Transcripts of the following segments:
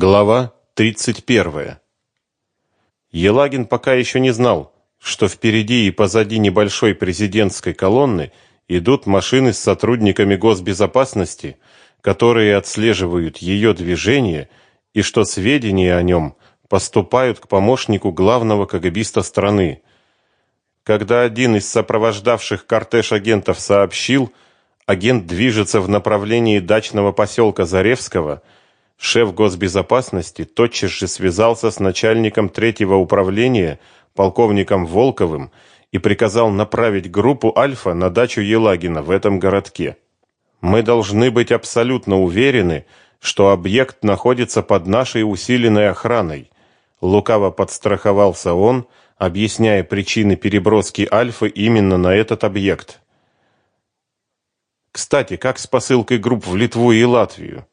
Глава 31. Елагин пока еще не знал, что впереди и позади небольшой президентской колонны идут машины с сотрудниками госбезопасности, которые отслеживают ее движение, и что сведения о нем поступают к помощнику главного КГБиста страны. Когда один из сопровождавших кортеж агентов сообщил, агент движется в направлении дачного поселка Заревского – Шеф госбезопасности тотчас же связался с начальником третьего управления, полковником Волковым, и приказал направить группу Альфа на дачу Елагина в этом городке. Мы должны быть абсолютно уверены, что объект находится под нашей усиленной охраной. Лукаво подстраховался он, объясняя причины переброски Альфы именно на этот объект. Кстати, как с посылкой групп в Литву и Латвию?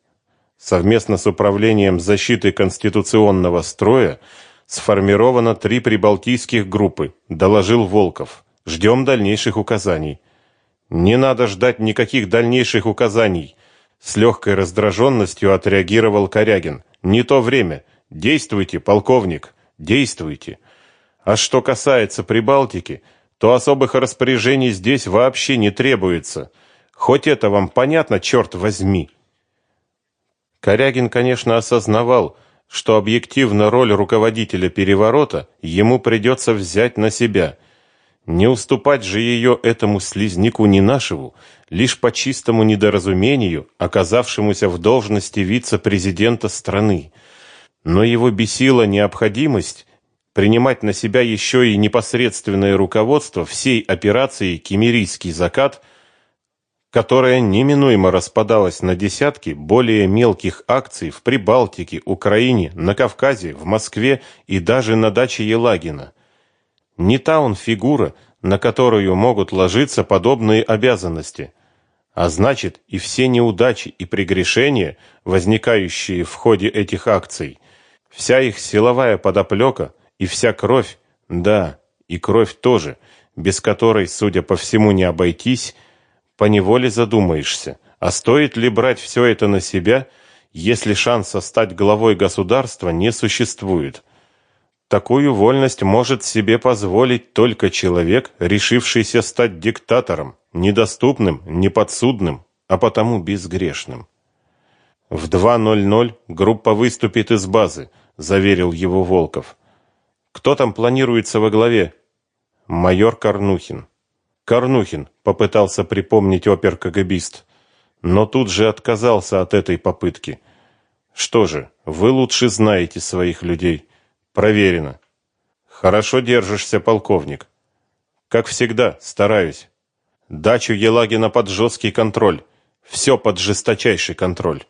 Совместно с Управлением защиты конституционного строя сформировано три прибалтийских группы, доложил Волков. Ждем дальнейших указаний. Не надо ждать никаких дальнейших указаний, с легкой раздраженностью отреагировал Корягин. Не то время. Действуйте, полковник, действуйте. А что касается Прибалтики, то особых распоряжений здесь вообще не требуется. Хоть это вам понятно, черт возьми. Корягин, конечно, осознавал, что объективно роль руководителя переворота ему придется взять на себя. Не уступать же ее этому слизняку Нинашеву, лишь по чистому недоразумению, оказавшемуся в должности вице-президента страны. Но его бесила необходимость принимать на себя еще и непосредственное руководство всей операции «Кемерийский закат», которая неминуемо распадалась на десятки более мелких акций в Прибалтике, Украине, на Кавказе, в Москве и даже на даче Елагина. Не та он фигура, на которую могут ложиться подобные обязанности. А значит, и все неудачи и прегрешения, возникающие в ходе этих акций, вся их силовая подоплека и вся кровь, да, и кровь тоже, без которой, судя по всему, не обойтись, поневоле задумаешься, а стоит ли брать все это на себя, если шанса стать главой государства не существует. Такую вольность может себе позволить только человек, решившийся стать диктатором, недоступным, неподсудным, а потому безгрешным. В 2:00 группа выступит из базы, заверил его Волков. Кто там планируется во главе? Майор Карнухин. Карнухин попытался припомнить опер-кагабист, но тут же отказался от этой попытки. Что же, вы лучше знаете своих людей. Проверено. Хорошо держишься, полковник. Как всегда, стараюсь. Дачу Елагина под жесткий контроль. Все под жесточайший контроль.